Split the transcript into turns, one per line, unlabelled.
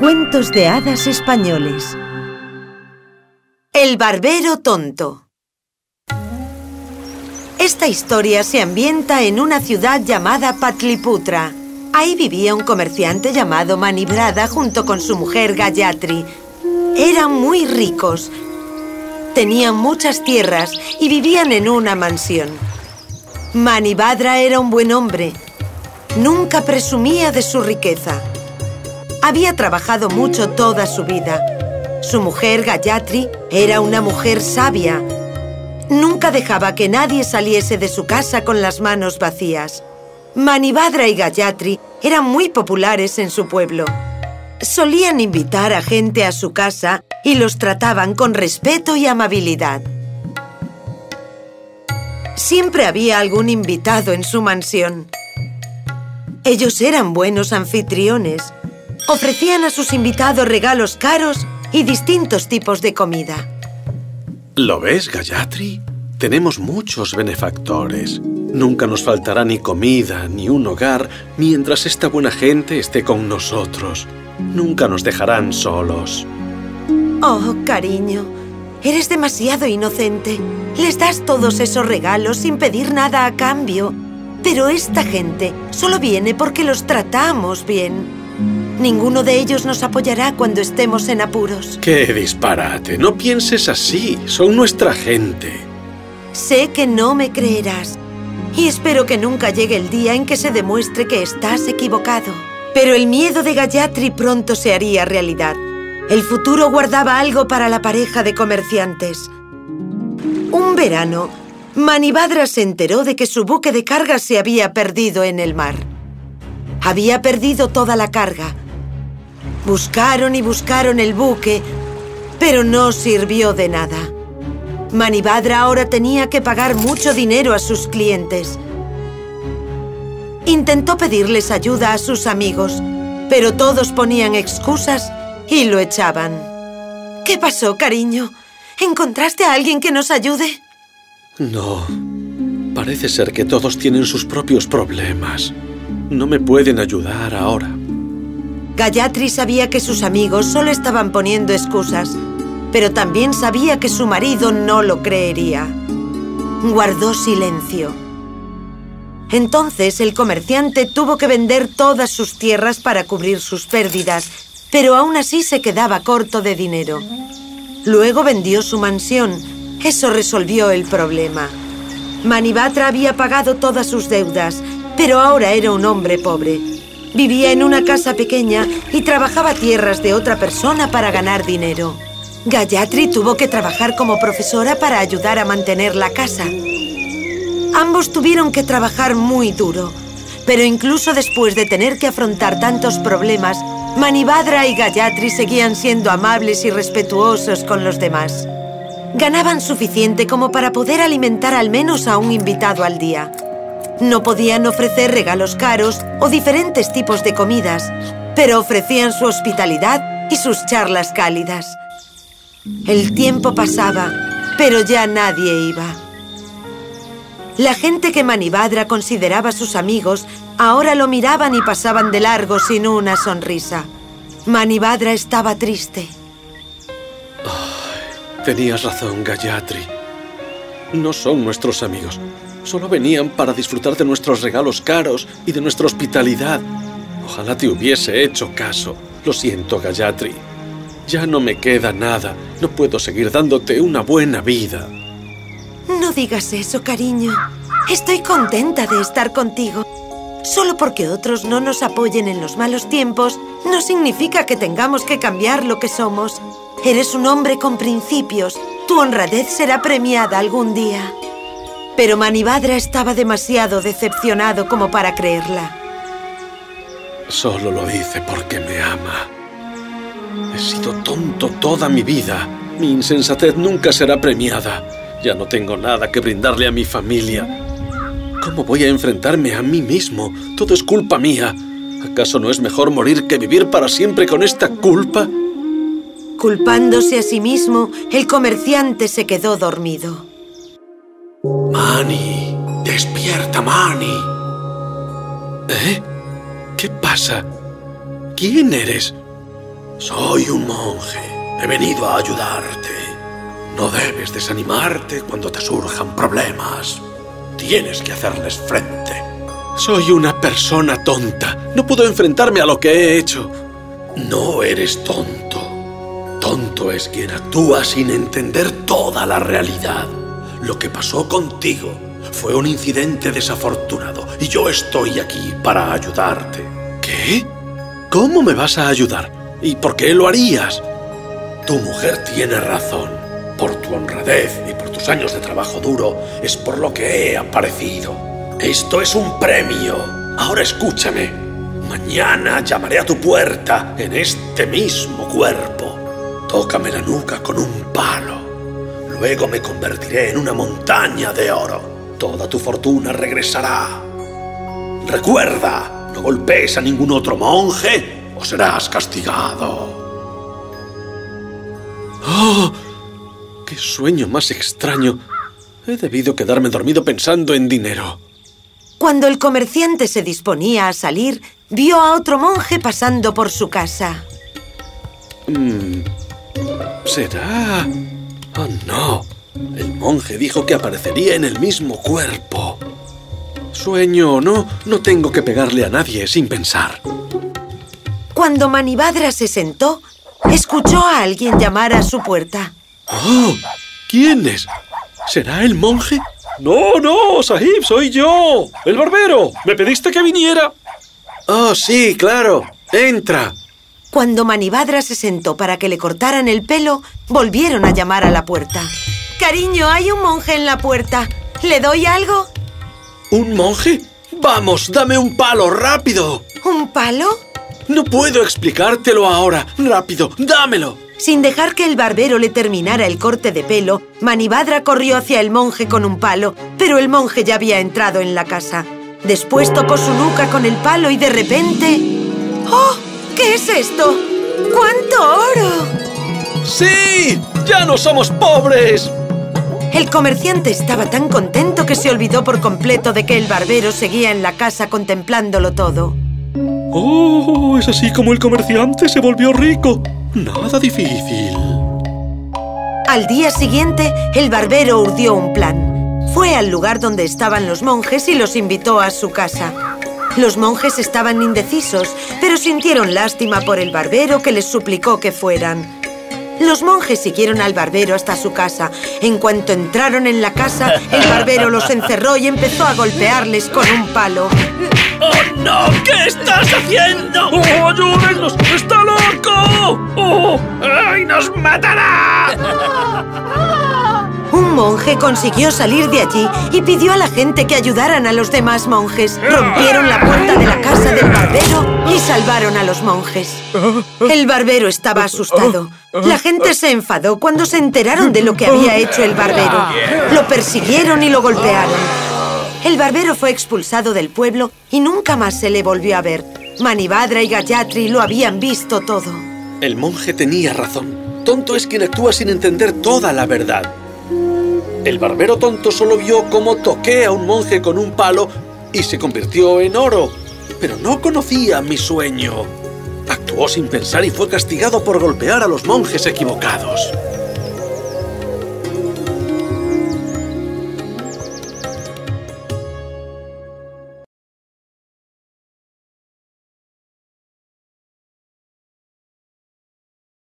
Cuentos de hadas españoles El barbero tonto Esta historia se ambienta en una ciudad llamada Patliputra. Ahí vivía un comerciante llamado Manibrada junto con su mujer Gayatri. Eran muy ricos. Tenían muchas tierras y vivían en una mansión. Manibhadra era un buen hombre. Nunca presumía de su riqueza. Había trabajado mucho toda su vida. Su mujer, Gayatri, era una mujer sabia. Nunca dejaba que nadie saliese de su casa con las manos vacías. Manibhadra y Gayatri eran muy populares en su pueblo. Solían invitar a gente a su casa y los trataban con respeto y amabilidad. Siempre había algún invitado en su mansión. Ellos eran buenos anfitriones. Ofrecían a sus invitados regalos caros y distintos tipos de comida.
¿Lo ves, Gayatri? Tenemos muchos benefactores. Nunca nos faltará ni comida ni un hogar mientras esta buena gente esté con nosotros. Nunca nos dejarán solos.
Oh, cariño, Eres demasiado inocente. Les das todos esos regalos sin pedir nada a cambio. Pero esta gente solo viene porque los tratamos bien. Ninguno de ellos nos apoyará cuando estemos en apuros.
¡Qué disparate! No pienses así. Son nuestra gente.
Sé que no me creerás. Y espero que nunca llegue el día en que se demuestre que estás equivocado. Pero el miedo de Gayatri pronto se haría realidad. El futuro guardaba algo para la pareja de comerciantes. Un verano, Manibhadra se enteró de que su buque de carga se había perdido en el mar. Había perdido toda la carga. Buscaron y buscaron el buque, pero no sirvió de nada. Manibhadra ahora tenía que pagar mucho dinero a sus clientes. Intentó pedirles ayuda a sus amigos, pero todos ponían excusas y lo echaban. ¿Qué pasó, cariño? ¿Encontraste a alguien que nos ayude?
No. Parece ser que todos tienen sus propios problemas. No me pueden ayudar ahora.
Gayatri sabía que sus amigos solo estaban poniendo excusas, pero también sabía que su marido no lo creería. Guardó silencio. Entonces el comerciante tuvo que vender todas sus tierras para cubrir sus pérdidas pero aún así se quedaba corto de dinero. Luego vendió su mansión. Eso resolvió el problema. Manibatra había pagado todas sus deudas, pero ahora era un hombre pobre. Vivía en una casa pequeña y trabajaba tierras de otra persona para ganar dinero. Gayatri tuvo que trabajar como profesora para ayudar a mantener la casa. Ambos tuvieron que trabajar muy duro, pero incluso después de tener que afrontar tantos problemas, Manibhadra y Gayatri seguían siendo amables y respetuosos con los demás. Ganaban suficiente como para poder alimentar al menos a un invitado al día. No podían ofrecer regalos caros o diferentes tipos de comidas, pero ofrecían su hospitalidad y sus charlas cálidas. El tiempo pasaba, pero ya nadie iba. La gente que Manibhadra consideraba sus amigos ahora lo miraban y pasaban de largo sin una sonrisa. Manibhadra estaba triste.
tenías razón, Gayatri. No son nuestros amigos. Solo venían para disfrutar de nuestros regalos caros y de nuestra hospitalidad. Ojalá te hubiese hecho caso. Lo siento, Gayatri. Ya no me queda nada. No puedo seguir dándote una buena vida.
No digas eso, cariño. Estoy contenta de estar contigo. Solo porque otros no nos apoyen en los malos tiempos, no significa que tengamos que cambiar lo que somos. Eres un hombre con principios. Tu honradez será premiada algún día. Pero Manibhadra estaba demasiado decepcionado como para creerla.
Solo lo hice porque me ama. He sido tonto toda mi vida. Mi insensatez nunca será premiada. Ya no tengo nada que brindarle a mi familia. ¿Cómo voy a enfrentarme a mí mismo? Todo es culpa mía. ¿Acaso no es mejor morir que vivir para siempre con esta culpa?
Culpándose a sí mismo, el comerciante se quedó dormido.
Mani, despierta, Mani. ¿Eh? ¿Qué pasa? ¿Quién eres? Soy un monje. He venido a ayudarte. No debes desanimarte cuando te surjan problemas. Tienes que hacerles frente. Soy una persona tonta. No puedo enfrentarme a lo que he hecho. No eres tonto. Tonto es quien actúa sin entender toda la realidad. Lo que pasó contigo fue un incidente desafortunado y yo estoy aquí para ayudarte. ¿Qué? ¿Cómo me vas a ayudar? ¿Y por qué lo harías? Tu mujer tiene razón. Por tu honradez y por tus años de trabajo duro es por lo que he aparecido. Esto es un premio. Ahora escúchame. Mañana llamaré a tu puerta en este mismo cuerpo. Tócame la nuca con un palo. Luego me convertiré en una montaña de oro. Toda tu fortuna regresará. Recuerda, no golpees a ningún otro monje o serás castigado. ¡Oh! ¡Qué sueño más extraño! He debido quedarme dormido pensando en dinero.
Cuando el comerciante se disponía a salir, vio a otro monje pasando por su casa.
Mm, ¿Será...? Oh, no. El monje dijo que aparecería en el mismo cuerpo. Sueño o no, no tengo que pegarle a nadie sin pensar.
Cuando Manibadra se sentó, escuchó a alguien llamar a su puerta.
¡Oh! ¿Quién es? ¿Será el monje? No, no, Sahib, soy yo, el barbero. ¿Me pediste que viniera? Oh, sí, claro. Entra.
Cuando Manibadra se sentó para que le cortaran el pelo, volvieron a llamar a la puerta. Cariño, hay un monje en la puerta. ¿Le doy algo?
¿Un monje? Vamos, dame un palo, rápido.
¿Un palo?
No puedo explicártelo ahora. Rápido, dámelo.
Sin dejar que el barbero le terminara el corte de pelo, Manibadra corrió hacia el monje con un palo, pero el monje ya había entrado en la casa. Después tocó su nuca con el palo y de repente... ¡Oh! ¿Qué es esto? ¡Cuánto oro!
¡Sí! ¡Ya no somos pobres!
El comerciante estaba tan contento que se olvidó por completo de que el barbero seguía en la casa contemplándolo todo.
¡Oh! Es así como el comerciante se volvió rico. Nada difícil.
Al día siguiente, el barbero urdió un plan. Fue al lugar donde estaban los monjes y los invitó a su casa. Los monjes estaban indecisos, pero sintieron lástima por el barbero que les suplicó que fueran. Los monjes siguieron al barbero hasta su casa. En cuanto entraron en la casa, el barbero los encerró y empezó a golpearles con un palo.
¡Oh, no! ¿Qué estás haciendo? ¡Oh, ayúdennos! ¡Está loco! ¡Oh! ¡Ay, nos matará!
Un monje consiguió salir de allí y pidió a la gente que ayudaran a los demás monjes. Rompieron la puerta de la casa del barbero y salvaron a los monjes. El barbero estaba asustado. La gente se enfadó cuando se enteraron de lo que había hecho el barbero. Lo persiguieron y lo golpearon. El barbero fue expulsado del pueblo y nunca más se le volvió a ver. Manibadra y Gayatri lo habían visto todo.
El monje tenía razón. Tonto es quien actúa sin entender toda la verdad. El barbero tonto solo vio cómo toqué a un monje con un palo y se convirtió en oro. Pero no conocía mi sueño. Actuó sin pensar y fue castigado por golpear a los monjes equivocados.